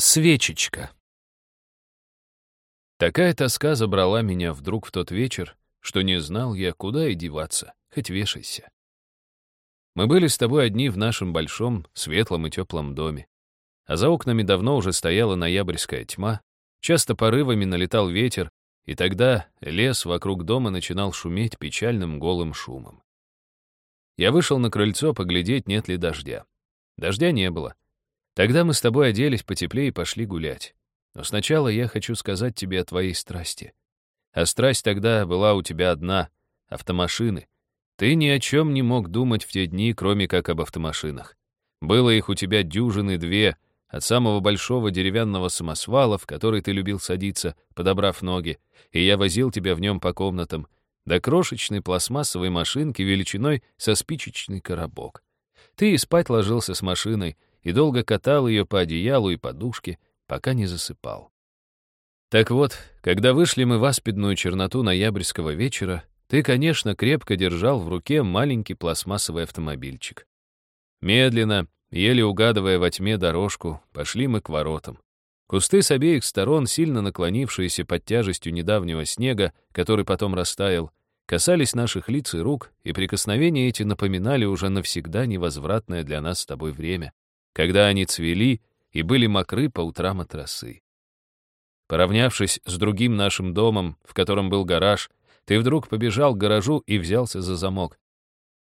Свечечка. Такая тоска забрала меня вдруг в тот вечер, что не знал я, куда и деваться, хоть вешайся. Мы были с тобой одни в нашем большом, светлом и теплом доме. А за окнами давно уже стояла ноябрьская тьма, часто порывами налетал ветер, и тогда лес вокруг дома начинал шуметь печальным голым шумом. Я вышел на крыльцо поглядеть, нет ли дождя. Дождя не было. Тогда мы с тобой оделись потеплее и пошли гулять. Но сначала я хочу сказать тебе о твоей страсти. А страсть тогда была у тебя одна — автомашины. Ты ни о чем не мог думать в те дни, кроме как об автомашинах. Было их у тебя дюжины две, от самого большого деревянного самосвала, в который ты любил садиться, подобрав ноги, и я возил тебя в нем по комнатам, до крошечной пластмассовой машинки величиной со спичечный коробок. Ты и спать ложился с машиной, и долго катал ее по одеялу и подушке, пока не засыпал. Так вот, когда вышли мы в аспидную черноту ноябрьского вечера, ты, конечно, крепко держал в руке маленький пластмассовый автомобильчик. Медленно, еле угадывая во тьме дорожку, пошли мы к воротам. Кусты с обеих сторон, сильно наклонившиеся под тяжестью недавнего снега, который потом растаял, касались наших лиц и рук, и прикосновения эти напоминали уже навсегда невозвратное для нас с тобой время, когда они цвели и были мокры по утрам от росы. Поравнявшись с другим нашим домом, в котором был гараж, ты вдруг побежал к гаражу и взялся за замок.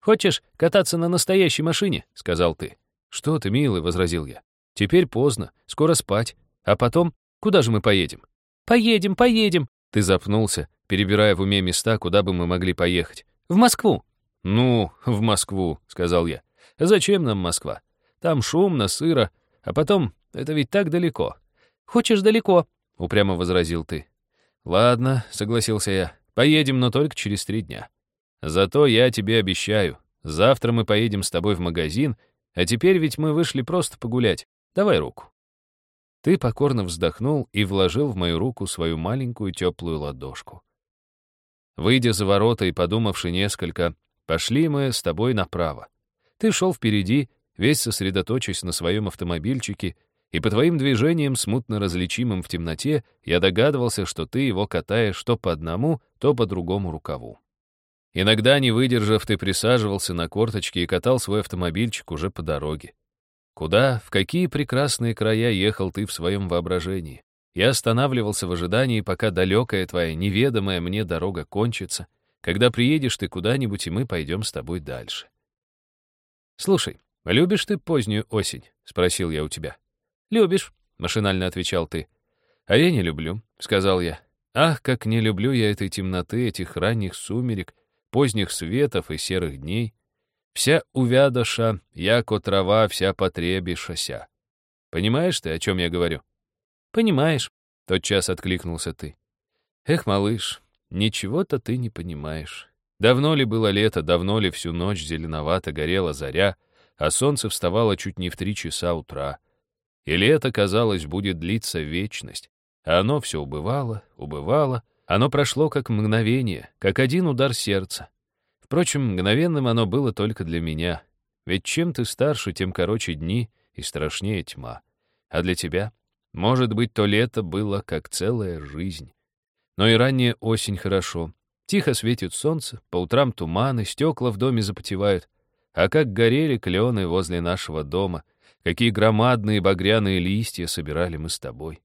«Хочешь кататься на настоящей машине?» — сказал ты. «Что ты, милый?» — возразил я. «Теперь поздно, скоро спать. А потом, куда же мы поедем?» «Поедем, поедем!» Ты запнулся, перебирая в уме места, куда бы мы могли поехать. «В Москву!» «Ну, в Москву», — сказал я. «Зачем нам Москва? Там шумно, сыро, а потом, это ведь так далеко. Хочешь далеко, — упрямо возразил ты. Ладно, — согласился я, — поедем, но только через три дня. Зато я тебе обещаю, завтра мы поедем с тобой в магазин, а теперь ведь мы вышли просто погулять. Давай руку. Ты покорно вздохнул и вложил в мою руку свою маленькую теплую ладошку. Выйдя за ворота и подумавши несколько, пошли мы с тобой направо. Ты шел впереди, весь сосредоточусь на своем автомобильчике, и по твоим движениям, смутно различимым в темноте, я догадывался, что ты его катаешь то по одному, то по другому рукаву. Иногда, не выдержав, ты присаживался на корточки и катал свой автомобильчик уже по дороге. Куда, в какие прекрасные края ехал ты в своем воображении? Я останавливался в ожидании, пока далекая твоя неведомая мне дорога кончится, когда приедешь ты куда-нибудь, и мы пойдем с тобой дальше. Слушай, «Любишь ты позднюю осень?» — спросил я у тебя. «Любишь», — машинально отвечал ты. «А я не люблю», — сказал я. «Ах, как не люблю я этой темноты, этих ранних сумерек, поздних светов и серых дней. Вся увядоша, яко трава, вся потребишася. Понимаешь ты, о чем я говорю?» «Понимаешь», — тотчас откликнулся ты. «Эх, малыш, ничего-то ты не понимаешь. Давно ли было лето, давно ли всю ночь зеленовато горела заря, а солнце вставало чуть не в три часа утра. И лето, казалось, будет длиться вечность. А оно все убывало, убывало. Оно прошло как мгновение, как один удар сердца. Впрочем, мгновенным оно было только для меня. Ведь чем ты старше, тем короче дни и страшнее тьма. А для тебя, может быть, то лето было как целая жизнь. Но и ранняя осень хорошо. Тихо светит солнце, по утрам туманы, стекла в доме запотевают. А как горели клены возле нашего дома, какие громадные багряные листья собирали мы с тобой.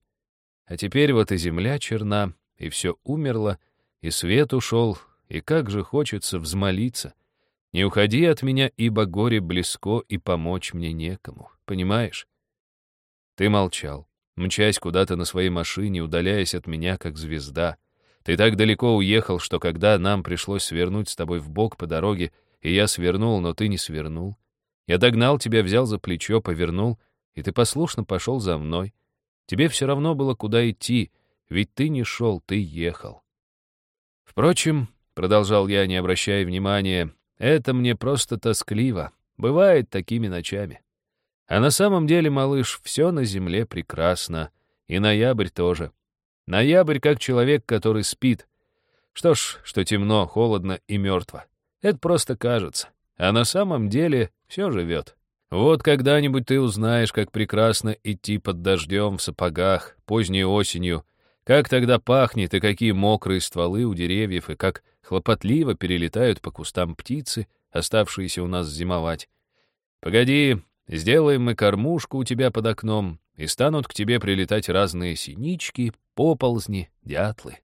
А теперь вот и земля черна, и все умерло, и свет ушел, и как же хочется взмолиться. Не уходи от меня, ибо горе близко, и помочь мне некому, понимаешь? Ты молчал, мчась куда-то на своей машине, удаляясь от меня, как звезда. Ты так далеко уехал, что когда нам пришлось свернуть с тобой в бок по дороге, и я свернул, но ты не свернул. Я догнал тебя, взял за плечо, повернул, и ты послушно пошел за мной. Тебе все равно было куда идти, ведь ты не шел, ты ехал. Впрочем, — продолжал я, не обращая внимания, — это мне просто тоскливо. Бывает такими ночами. А на самом деле, малыш, все на земле прекрасно. И ноябрь тоже. Ноябрь как человек, который спит. Что ж, что темно, холодно и мертво. Это просто кажется. А на самом деле все живет. Вот когда-нибудь ты узнаешь, как прекрасно идти под дождем в сапогах поздней осенью, как тогда пахнет и какие мокрые стволы у деревьев, и как хлопотливо перелетают по кустам птицы, оставшиеся у нас зимовать. Погоди, сделаем мы кормушку у тебя под окном, и станут к тебе прилетать разные синички, поползни, дятлы.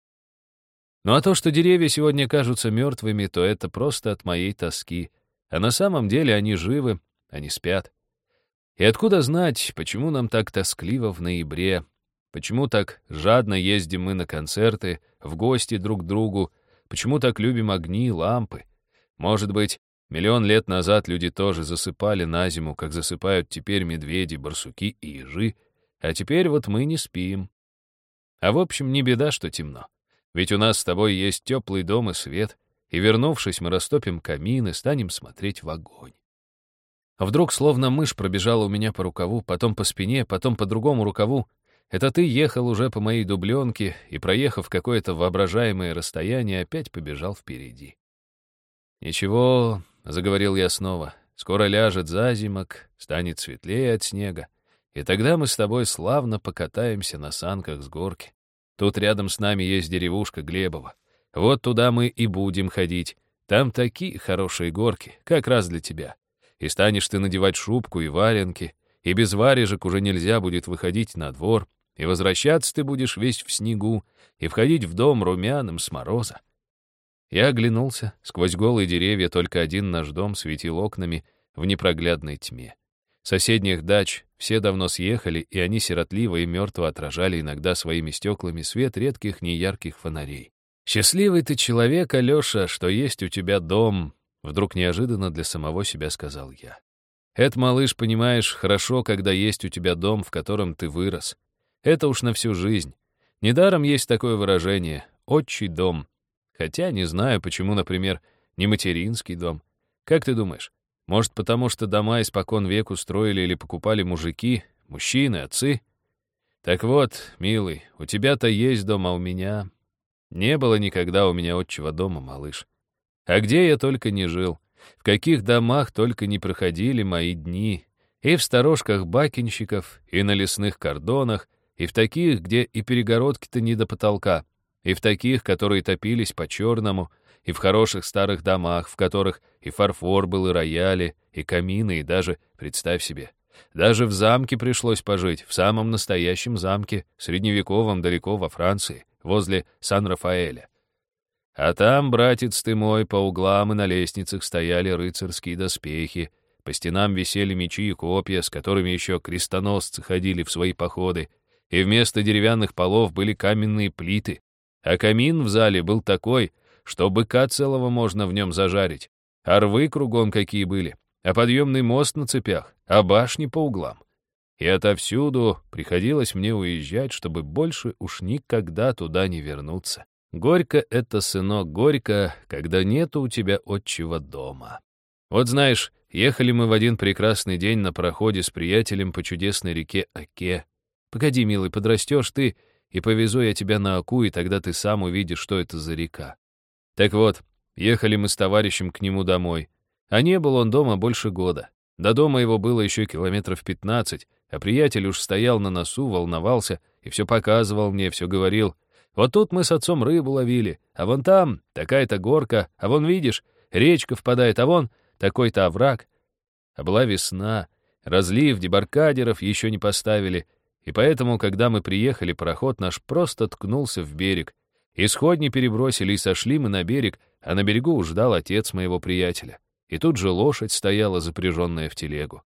Ну а то, что деревья сегодня кажутся мертвыми, то это просто от моей тоски. А на самом деле они живы, они спят. И откуда знать, почему нам так тоскливо в ноябре, почему так жадно ездим мы на концерты, в гости друг к другу, почему так любим огни, лампы. Может быть, миллион лет назад люди тоже засыпали на зиму, как засыпают теперь медведи, барсуки и ежи, а теперь вот мы не спим. А в общем, не беда, что темно. Ведь у нас с тобой есть теплый дом и свет, и, вернувшись, мы растопим камин и станем смотреть в огонь. Вдруг словно мышь пробежала у меня по рукаву, потом по спине, потом по другому рукаву. Это ты ехал уже по моей дубленке и, проехав какое-то воображаемое расстояние, опять побежал впереди. «Ничего», — заговорил я снова, — «скоро ляжет зазимок, станет светлее от снега, и тогда мы с тобой славно покатаемся на санках с горки. Тут рядом с нами есть деревушка Глебова. Вот туда мы и будем ходить. Там такие хорошие горки, как раз для тебя. И станешь ты надевать шубку и валенки, и без варежек уже нельзя будет выходить на двор, и возвращаться ты будешь весь в снегу, и входить в дом румяным с мороза. Я оглянулся, сквозь голые деревья только один наш дом светил окнами в непроглядной тьме. Соседних дач все давно съехали, и они сиротливо и мертво отражали иногда своими стеклами свет редких неярких фонарей. «Счастливый ты человек, Алёша, что есть у тебя дом», вдруг неожиданно для самого себя сказал я. «Это, малыш, понимаешь, хорошо, когда есть у тебя дом, в котором ты вырос. Это уж на всю жизнь. Недаром есть такое выражение «отчий дом». Хотя не знаю, почему, например, не материнский дом. Как ты думаешь, может, потому что дома испокон веку строили или покупали мужики, мужчины, отцы? Так вот, милый, у тебя-то есть дом, а у меня... Не было никогда у меня отчего дома, малыш. А где я только не жил, в каких домах только не проходили мои дни, и в сторожках бакинщиков, и на лесных кордонах, и в таких, где и перегородки-то не до потолка, и в таких, которые топились по-черному, и в хороших старых домах, в которых и фарфор был, и рояли, и камины, и даже, представь себе, даже в замке пришлось пожить, в самом настоящем замке, средневековом далеко во Франции, возле Сан-Рафаэля. А там, братец ты мой, по углам и на лестницах стояли рыцарские доспехи, по стенам висели мечи и копья, с которыми еще крестоносцы ходили в свои походы, и вместо деревянных полов были каменные плиты, а камин в зале был такой, что быка целого можно в нем зажарить, а рвы кругом какие были, а подъемный мост на цепях, а башни по углам. И отовсюду приходилось мне уезжать, чтобы больше уж никогда туда не вернуться. Горько это, сынок, горько, когда нету у тебя отчего дома. Вот знаешь, ехали мы в один прекрасный день на проходе с приятелем по чудесной реке Оке. Погоди, милый, подрастешь ты, и повезу я тебя на Оку, и тогда ты сам увидишь, что это за река. Так вот, ехали мы с товарищем к нему домой. А не был он дома больше года. До дома его было еще километров пятнадцать, а приятель уж стоял на носу, волновался и все показывал мне, все говорил. Вот тут мы с отцом рыбу ловили, а вон там такая-то горка, а вон, видишь, речка впадает, а вон такой-то овраг. А была весна, разлив дебаркадеров еще не поставили, и поэтому, когда мы приехали, пароход наш просто ткнулся в берег, Исходни перебросили и сошли мы на берег, а на берегу ждал отец моего приятеля. И тут же лошадь стояла, запряженная в телегу.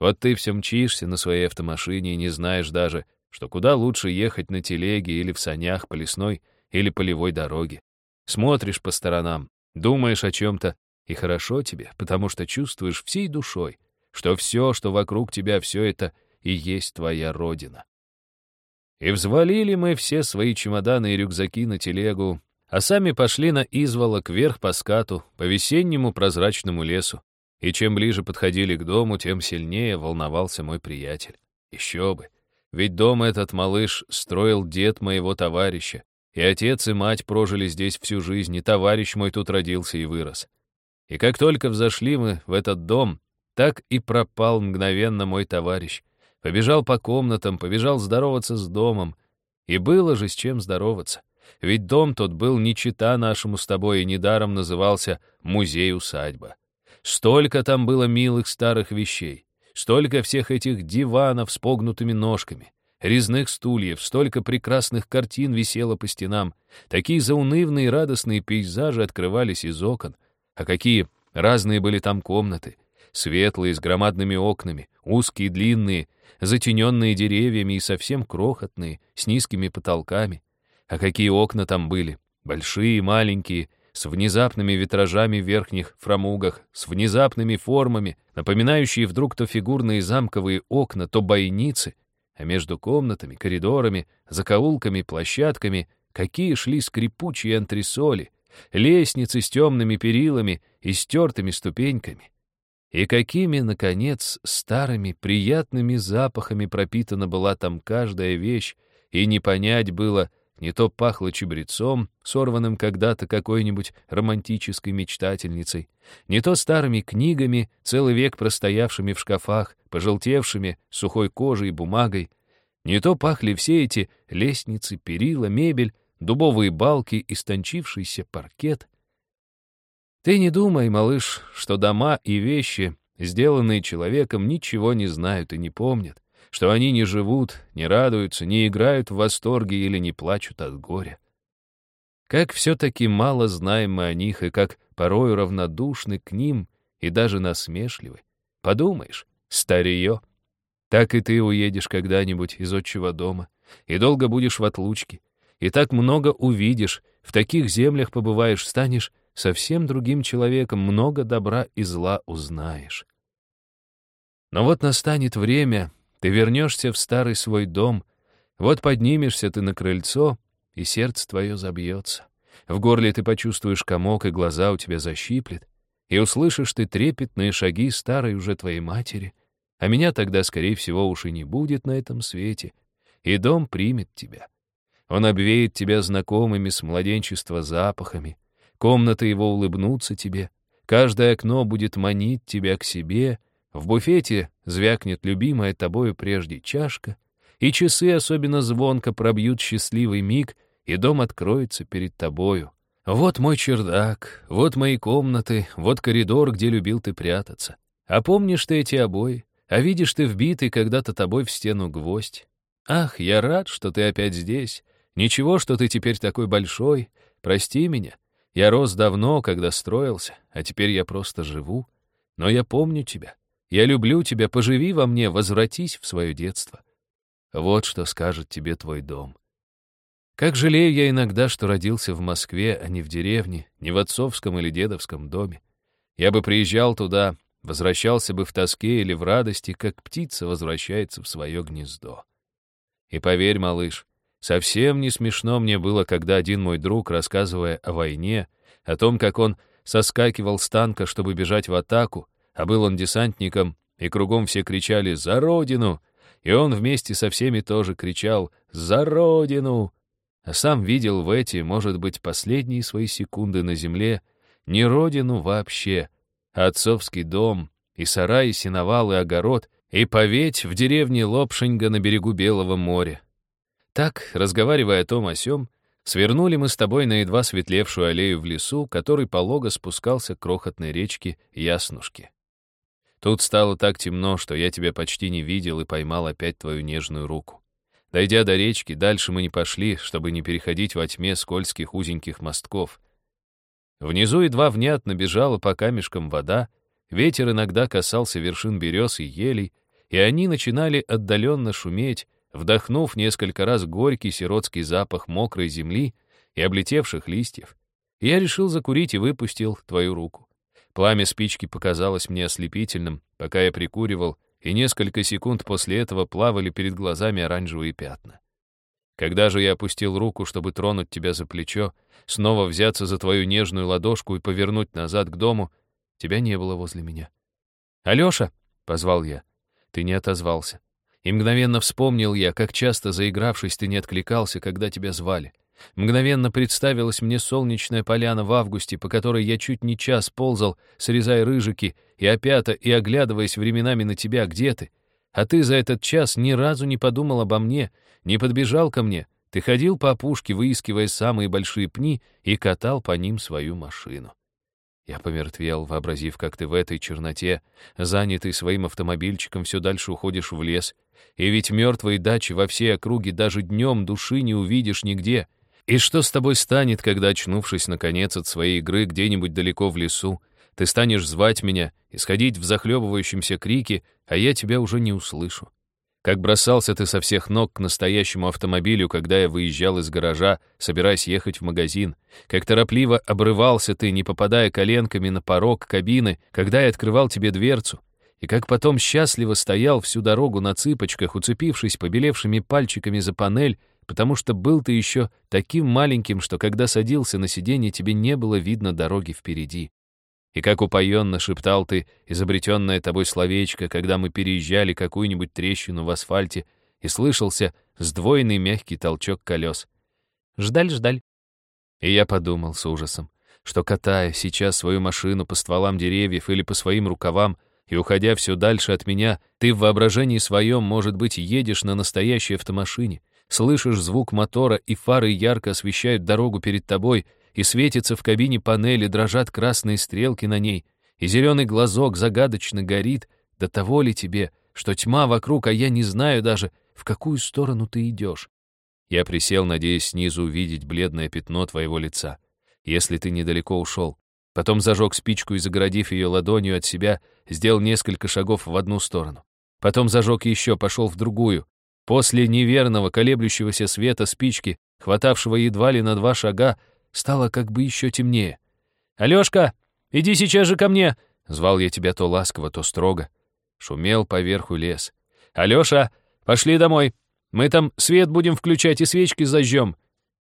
Вот ты все мчишься на своей автомашине и не знаешь даже, что куда лучше ехать на телеге или в санях по лесной или полевой дороге. Смотришь по сторонам, думаешь о чем-то, и хорошо тебе, потому что чувствуешь всей душой, что все, что вокруг тебя, все это и есть твоя родина. И взвалили мы все свои чемоданы и рюкзаки на телегу, а сами пошли на изволок вверх по скату, по весеннему прозрачному лесу. И чем ближе подходили к дому, тем сильнее волновался мой приятель. Еще бы. Ведь дом этот малыш строил дед моего товарища, и отец и мать прожили здесь всю жизнь, и товарищ мой тут родился и вырос. И как только взошли мы в этот дом, Так и пропал мгновенно мой товарищ. Побежал по комнатам, побежал здороваться с домом. И было же с чем здороваться. Ведь дом тот был не чита нашему с тобой и недаром назывался «музей-усадьба». Столько там было милых старых вещей, столько всех этих диванов с погнутыми ножками, резных стульев, столько прекрасных картин висело по стенам, такие заунывные радостные пейзажи открывались из окон, а какие разные были там комнаты, светлые, с громадными окнами, узкие, длинные, затененные деревьями и совсем крохотные, с низкими потолками. А какие окна там были, большие, маленькие, с внезапными витражами в верхних фрамугах, с внезапными формами, напоминающие вдруг то фигурные замковые окна, то бойницы, а между комнатами, коридорами, закоулками, площадками какие шли скрипучие антресоли, лестницы с темными перилами и стертыми ступеньками. И какими, наконец, старыми, приятными запахами пропитана была там каждая вещь, и не понять было — не то пахло чебрецом, сорванным когда-то какой-нибудь романтической мечтательницей, не то старыми книгами, целый век простоявшими в шкафах, пожелтевшими, сухой кожей и бумагой, не то пахли все эти лестницы, перила, мебель, дубовые балки, истончившийся паркет. Ты не думай, малыш, что дома и вещи, сделанные человеком, ничего не знают и не помнят что они не живут, не радуются, не играют в восторге или не плачут от горя. Как все-таки мало знаем мы о них и как порою равнодушны к ним и даже насмешливы. Подумаешь, старье. Так и ты уедешь когда-нибудь из отчего дома, и долго будешь в отлучке, и так много увидишь, в таких землях побываешь, станешь совсем другим человеком, много добра и зла узнаешь. Но вот настанет время, ты вернешься в старый свой дом, вот поднимешься ты на крыльцо, и сердце твое забьется. В горле ты почувствуешь комок, и глаза у тебя защиплет, и услышишь ты трепетные шаги старой уже твоей матери, а меня тогда, скорее всего, уж и не будет на этом свете, и дом примет тебя. Он обвеет тебя знакомыми с младенчества запахами, комнаты его улыбнутся тебе, каждое окно будет манить тебя к себе — в буфете звякнет любимая тобою прежде чашка, и часы особенно звонко пробьют счастливый миг, и дом откроется перед тобою. Вот мой чердак, вот мои комнаты, вот коридор, где любил ты прятаться. А помнишь ты эти обои? А видишь ты вбитый когда-то тобой в стену гвоздь? Ах, я рад, что ты опять здесь. Ничего, что ты теперь такой большой. Прости меня. Я рос давно, когда строился, а теперь я просто живу. Но я помню тебя. Я люблю тебя, поживи во мне, возвратись в свое детство. Вот что скажет тебе твой дом. Как жалею я иногда, что родился в Москве, а не в деревне, не в отцовском или дедовском доме. Я бы приезжал туда, возвращался бы в тоске или в радости, как птица возвращается в свое гнездо. И поверь, малыш, совсем не смешно мне было, когда один мой друг, рассказывая о войне, о том, как он соскакивал с танка, чтобы бежать в атаку, а был он десантником, и кругом все кричали «За Родину!», и он вместе со всеми тоже кричал «За Родину!», а сам видел в эти, может быть, последние свои секунды на земле не Родину вообще, а отцовский дом, и сарай, и сеновал, и огород, и поветь в деревне Лопшеньга на берегу Белого моря. Так, разговаривая о том о сём, Свернули мы с тобой на едва светлевшую аллею в лесу, который полого спускался к крохотной речке Яснушки. Тут стало так темно, что я тебя почти не видел и поймал опять твою нежную руку. Дойдя до речки, дальше мы не пошли, чтобы не переходить во тьме скользких узеньких мостков. Внизу едва внятно бежала по камешкам вода, ветер иногда касался вершин берез и елей, и они начинали отдаленно шуметь, вдохнув несколько раз горький сиротский запах мокрой земли и облетевших листьев. Я решил закурить и выпустил твою руку. Пламя спички показалось мне ослепительным, пока я прикуривал, и несколько секунд после этого плавали перед глазами оранжевые пятна. Когда же я опустил руку, чтобы тронуть тебя за плечо, снова взяться за твою нежную ладошку и повернуть назад к дому, тебя не было возле меня. «Алёша!» — позвал я. Ты не отозвался. И мгновенно вспомнил я, как часто, заигравшись, ты не откликался, когда тебя звали. Мгновенно представилась мне солнечная поляна в августе, по которой я чуть не час ползал, срезая рыжики, и опята, и оглядываясь временами на тебя, где ты? А ты за этот час ни разу не подумал обо мне, не подбежал ко мне. Ты ходил по опушке, выискивая самые большие пни, и катал по ним свою машину. Я помертвел, вообразив, как ты в этой черноте, занятый своим автомобильчиком, все дальше уходишь в лес. И ведь мертвые дачи во всей округе даже днем души не увидишь нигде. И что с тобой станет, когда, очнувшись, наконец, от своей игры где-нибудь далеко в лесу, ты станешь звать меня, исходить в захлебывающемся крике, а я тебя уже не услышу. Как бросался ты со всех ног к настоящему автомобилю, когда я выезжал из гаража, собираясь ехать в магазин. Как торопливо обрывался ты, не попадая коленками на порог кабины, когда я открывал тебе дверцу. И как потом счастливо стоял всю дорогу на цыпочках, уцепившись побелевшими пальчиками за панель, потому что был ты еще таким маленьким, что когда садился на сиденье, тебе не было видно дороги впереди. И как упоенно шептал ты изобретенное тобой словечко, когда мы переезжали какую-нибудь трещину в асфальте, и слышался сдвоенный мягкий толчок колес. Ждаль-ждаль. И я подумал с ужасом, что катая сейчас свою машину по стволам деревьев или по своим рукавам, и уходя все дальше от меня, ты в воображении своем, может быть, едешь на настоящей автомашине, слышишь звук мотора, и фары ярко освещают дорогу перед тобой, и светится в кабине панели, дрожат красные стрелки на ней, и зеленый глазок загадочно горит, до того ли тебе, что тьма вокруг, а я не знаю даже, в какую сторону ты идешь. Я присел, надеясь снизу увидеть бледное пятно твоего лица, если ты недалеко ушел. Потом зажег спичку и, загородив ее ладонью от себя, сделал несколько шагов в одну сторону. Потом зажег еще, пошел в другую. После неверного колеблющегося света спички, хватавшего едва ли на два шага, стало как бы еще темнее. «Алешка, иди сейчас же ко мне!» Звал я тебя то ласково, то строго. Шумел поверху лес. «Алеша, пошли домой. Мы там свет будем включать и свечки зажжем».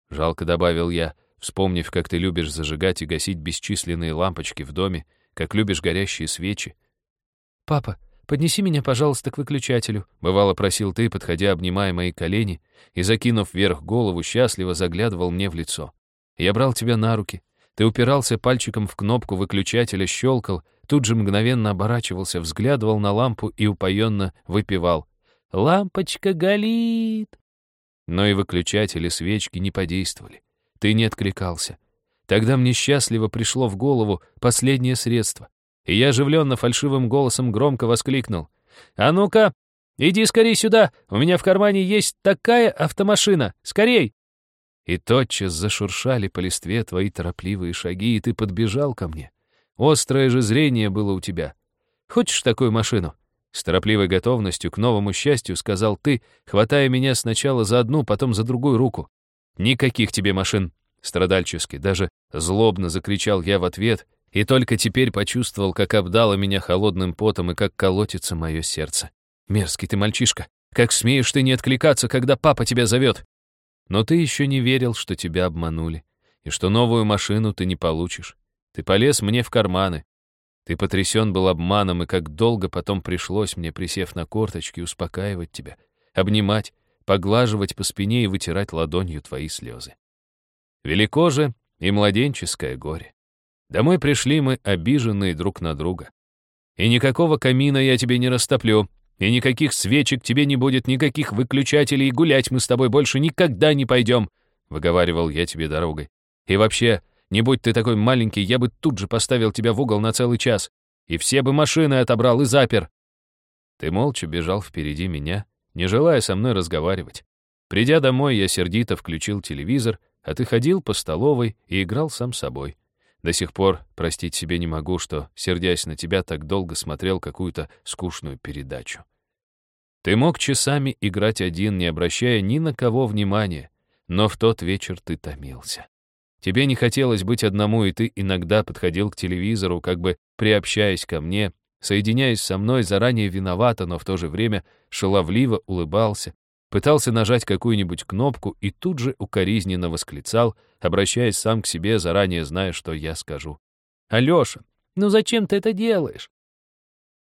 Жалко добавил я, вспомнив, как ты любишь зажигать и гасить бесчисленные лампочки в доме, как любишь горящие свечи. «Папа, поднеси меня, пожалуйста, к выключателю», — бывало просил ты, подходя, обнимая мои колени, и, закинув вверх голову, счастливо заглядывал мне в лицо. Я брал тебя на руки. Ты упирался пальчиком в кнопку выключателя, щелкал, тут же мгновенно оборачивался, взглядывал на лампу и упоенно выпивал. «Лампочка горит!» Но и выключатели свечки не подействовали. Ты не откликался. Тогда мне счастливо пришло в голову последнее средство. И я оживленно фальшивым голосом громко воскликнул. «А ну-ка, иди скорей сюда! У меня в кармане есть такая автомашина! Скорей!» И тотчас зашуршали по листве твои торопливые шаги, и ты подбежал ко мне. Острое же зрение было у тебя. Хочешь такую машину? С торопливой готовностью к новому счастью сказал ты, хватая меня сначала за одну, потом за другую руку. Никаких тебе машин. Страдальчески, даже злобно закричал я в ответ, и только теперь почувствовал, как обдало меня холодным потом и как колотится мое сердце. Мерзкий ты мальчишка. Как смеешь ты не откликаться, когда папа тебя зовет? Но ты еще не верил, что тебя обманули, и что новую машину ты не получишь. Ты полез мне в карманы. Ты потрясен был обманом, и как долго потом пришлось мне, присев на корточки, успокаивать тебя, обнимать, поглаживать по спине и вытирать ладонью твои слезы. Велико же и младенческое горе. Домой пришли мы, обиженные друг на друга. И никакого камина я тебе не растоплю, и никаких свечек тебе не будет, никаких выключателей, и гулять мы с тобой больше никогда не пойдем», — выговаривал я тебе дорогой. «И вообще, не будь ты такой маленький, я бы тут же поставил тебя в угол на целый час, и все бы машины отобрал и запер». Ты молча бежал впереди меня, не желая со мной разговаривать. Придя домой, я сердито включил телевизор, а ты ходил по столовой и играл сам собой. До сих пор простить себе не могу, что, сердясь на тебя, так долго смотрел какую-то скучную передачу. Ты мог часами играть один, не обращая ни на кого внимания, но в тот вечер ты томился. Тебе не хотелось быть одному, и ты иногда подходил к телевизору, как бы приобщаясь ко мне, соединяясь со мной заранее виновато, но в то же время шаловливо улыбался, пытался нажать какую-нибудь кнопку и тут же укоризненно восклицал, обращаясь сам к себе, заранее зная, что я скажу. «Алёша, ну зачем ты это делаешь?»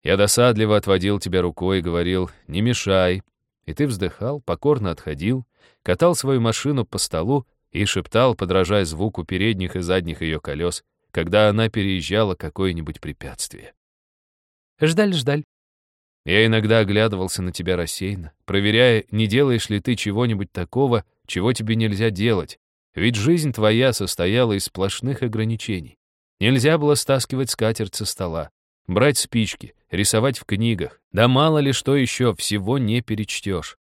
Я досадливо отводил тебя рукой и говорил «не мешай», и ты вздыхал, покорно отходил, катал свою машину по столу и шептал, подражая звуку передних и задних ее колес, когда она переезжала какое-нибудь препятствие. «Ждаль, ждаль». Я иногда оглядывался на тебя рассеянно, проверяя, не делаешь ли ты чего-нибудь такого, чего тебе нельзя делать, ведь жизнь твоя состояла из сплошных ограничений. Нельзя было стаскивать скатерть со стола, брать спички, рисовать в книгах, да мало ли что еще, всего не перечтешь.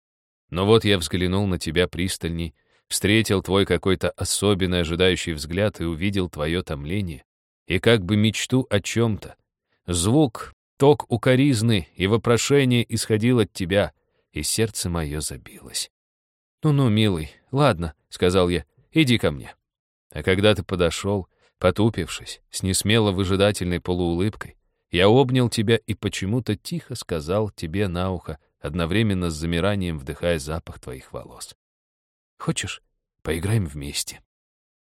Но вот я взглянул на тебя пристальней, встретил твой какой-то особенный ожидающий взгляд и увидел твое томление. И как бы мечту о чем-то. Звук, ток укоризны и вопрошение исходил от тебя, и сердце мое забилось. «Ну-ну, милый, ладно», — сказал я, — «иди ко мне». А когда ты подошел, потупившись, с несмело выжидательной полуулыбкой, я обнял тебя и почему-то тихо сказал тебе на ухо, одновременно с замиранием вдыхая запах твоих волос. «Хочешь, поиграем вместе?»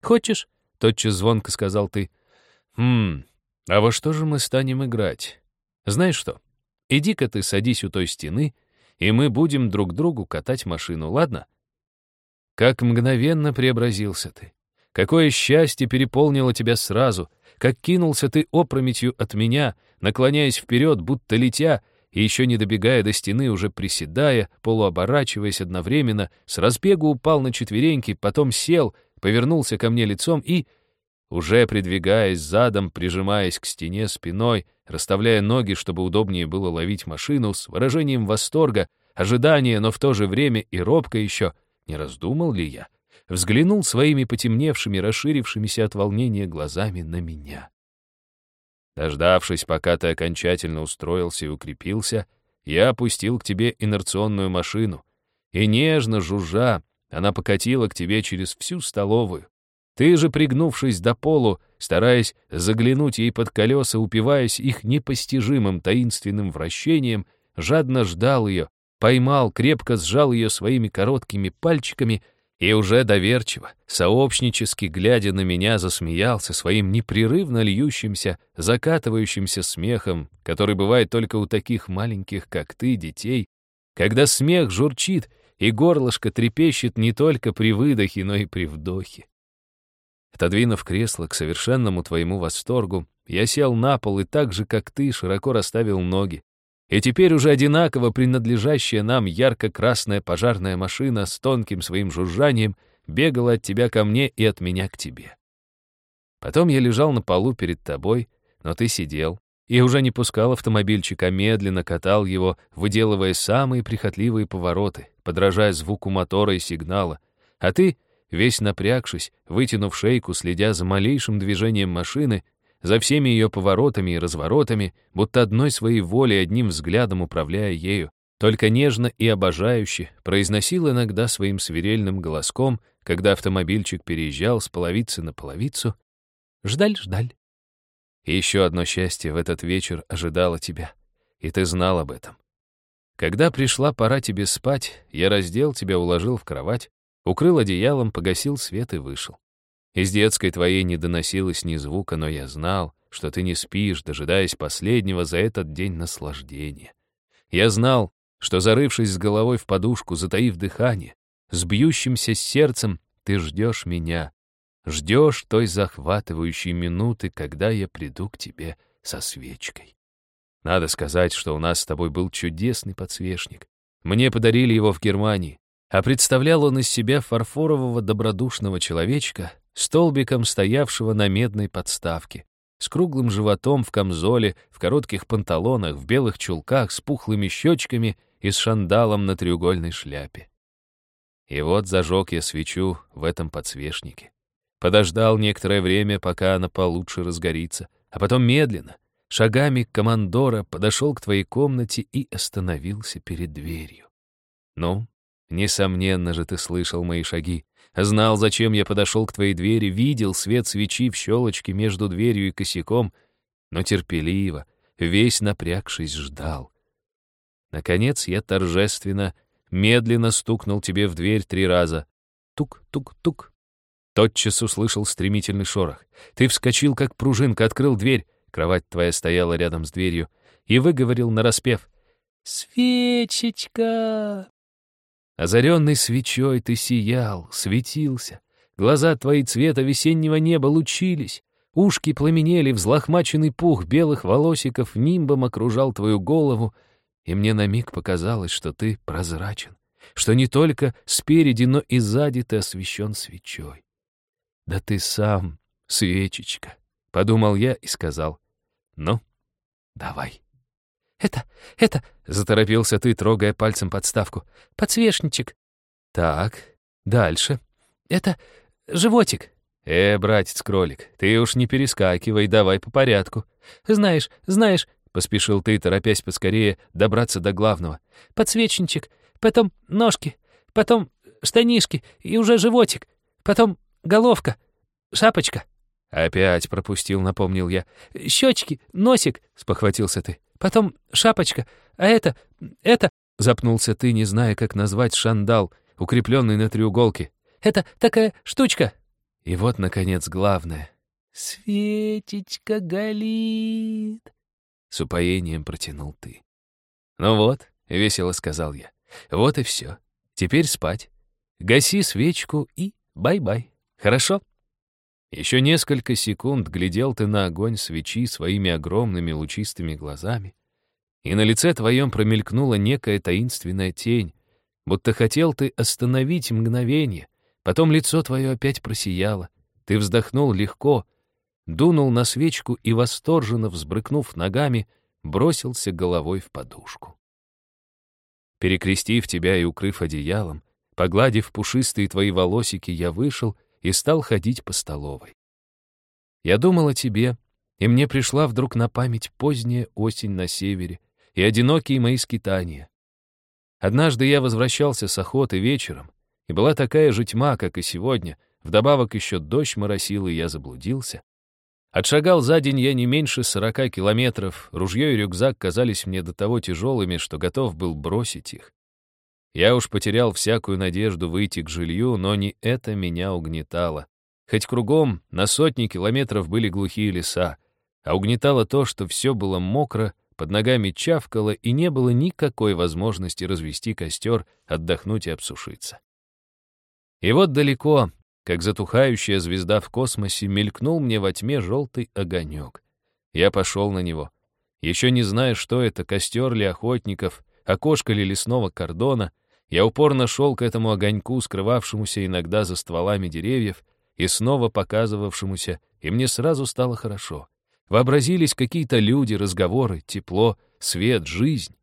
«Хочешь?» — тотчас звонко сказал ты. «Хм, а во что же мы станем играть? Знаешь что, иди-ка ты садись у той стены, и мы будем друг другу катать машину, ладно?» Как мгновенно преобразился ты. Какое счастье переполнило тебя сразу — как кинулся ты опрометью от меня, наклоняясь вперед, будто летя, и еще не добегая до стены, уже приседая, полуоборачиваясь одновременно, с разбегу упал на четвереньки, потом сел, повернулся ко мне лицом и, уже придвигаясь задом, прижимаясь к стене спиной, расставляя ноги, чтобы удобнее было ловить машину, с выражением восторга, ожидания, но в то же время и робко еще, не раздумал ли я, взглянул своими потемневшими, расширившимися от волнения глазами на меня. Дождавшись, пока ты окончательно устроился и укрепился, я опустил к тебе инерционную машину, и нежно жужжа, она покатила к тебе через всю столовую. Ты же, пригнувшись до полу, стараясь заглянуть ей под колеса, упиваясь их непостижимым таинственным вращением, жадно ждал ее, поймал, крепко сжал ее своими короткими пальчиками и уже доверчиво, сообщнически глядя на меня, засмеялся своим непрерывно льющимся, закатывающимся смехом, который бывает только у таких маленьких, как ты, детей, когда смех журчит и горлышко трепещет не только при выдохе, но и при вдохе. Отодвинув кресло к совершенному твоему восторгу, я сел на пол и так же, как ты, широко расставил ноги, и теперь уже одинаково принадлежащая нам ярко-красная пожарная машина с тонким своим жужжанием бегала от тебя ко мне и от меня к тебе. Потом я лежал на полу перед тобой, но ты сидел, и уже не пускал автомобильчик, а медленно катал его, выделывая самые прихотливые повороты, подражая звуку мотора и сигнала, а ты, весь напрягшись, вытянув шейку, следя за малейшим движением машины, за всеми ее поворотами и разворотами, будто одной своей волей одним взглядом управляя ею, только нежно и обожающе произносил иногда своим свирельным голоском, когда автомобильчик переезжал с половицы на половицу, «Ждаль, ждаль». И еще одно счастье в этот вечер ожидало тебя, и ты знал об этом. Когда пришла пора тебе спать, я раздел тебя, уложил в кровать, укрыл одеялом, погасил свет и вышел. Из детской твоей не доносилось ни звука, но я знал, что ты не спишь, дожидаясь последнего за этот день наслаждения. Я знал, что, зарывшись с головой в подушку, затаив дыхание, с бьющимся сердцем, ты ждешь меня, ждешь той захватывающей минуты, когда я приду к тебе со свечкой. Надо сказать, что у нас с тобой был чудесный подсвечник. Мне подарили его в Германии, а представлял он из себя фарфорового добродушного человечка, столбиком стоявшего на медной подставке, с круглым животом в камзоле, в коротких панталонах, в белых чулках, с пухлыми щечками и с шандалом на треугольной шляпе. И вот зажег я свечу в этом подсвечнике. Подождал некоторое время, пока она получше разгорится, а потом медленно, шагами командора, подошел к твоей комнате и остановился перед дверью. Ну, несомненно же ты слышал мои шаги, Знал, зачем я подошел к твоей двери, видел свет свечи в щелочке между дверью и косяком, но терпеливо, весь напрягшись, ждал. Наконец я торжественно, медленно стукнул тебе в дверь три раза. Тук-тук-тук. Тотчас услышал стремительный шорох. Ты вскочил, как пружинка, открыл дверь, кровать твоя стояла рядом с дверью, и выговорил нараспев «Свечечка!» Озаренный свечой ты сиял, светился. Глаза твои цвета весеннего неба лучились. Ушки пламенели, взлохмаченный пух белых волосиков нимбом окружал твою голову, и мне на миг показалось, что ты прозрачен, что не только спереди, но и сзади ты освещен свечой. Да ты сам, свечечка, — подумал я и сказал, ну, давай. «Это, это...» — заторопился ты, трогая пальцем подставку. «Подсвечничек». «Так, дальше». «Это животик». «Э, братец-кролик, ты уж не перескакивай, давай по порядку». «Знаешь, знаешь...» — поспешил ты, торопясь поскорее добраться до главного. «Подсвечничек, потом ножки, потом штанишки и уже животик, потом головка, шапочка». «Опять пропустил», — напомнил я. «Щечки, носик», — спохватился ты. «Потом шапочка, а это, это...» — запнулся ты, не зная, как назвать шандал, укрепленный на треуголке. «Это такая штучка». И вот, наконец, главное. «Светечка галит», — с упоением протянул ты. «Ну вот», — весело сказал я, — «вот и все. Теперь спать. Гаси свечку и бай-бай. Хорошо?» Еще несколько секунд глядел ты на огонь свечи своими огромными лучистыми глазами, и на лице твоем промелькнула некая таинственная тень, будто хотел ты остановить мгновение, потом лицо твое опять просияло, ты вздохнул легко, дунул на свечку и, восторженно взбрыкнув ногами, бросился головой в подушку. Перекрестив тебя и укрыв одеялом, погладив пушистые твои волосики, я вышел — и стал ходить по столовой. Я думал о тебе, и мне пришла вдруг на память поздняя осень на севере и одинокие мои скитания. Однажды я возвращался с охоты вечером, и была такая же тьма, как и сегодня, вдобавок еще дождь моросил, и я заблудился. Отшагал за день я не меньше сорока километров, ружье и рюкзак казались мне до того тяжелыми, что готов был бросить их. Я уж потерял всякую надежду выйти к жилью, но не это меня угнетало. Хоть кругом на сотни километров были глухие леса, а угнетало то, что все было мокро, под ногами чавкало и не было никакой возможности развести костер, отдохнуть и обсушиться. И вот далеко, как затухающая звезда в космосе, мелькнул мне во тьме желтый огонек. Я пошел на него. Еще не зная, что это, костер ли охотников, окошко ли лесного кордона, я упорно шел к этому огоньку, скрывавшемуся иногда за стволами деревьев и снова показывавшемуся, и мне сразу стало хорошо. Вообразились какие-то люди, разговоры, тепло, свет, жизнь.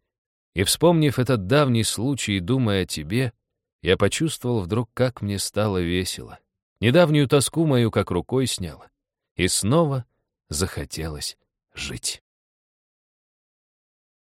И, вспомнив этот давний случай и думая о тебе, я почувствовал вдруг, как мне стало весело. Недавнюю тоску мою как рукой сняло. И снова захотелось жить.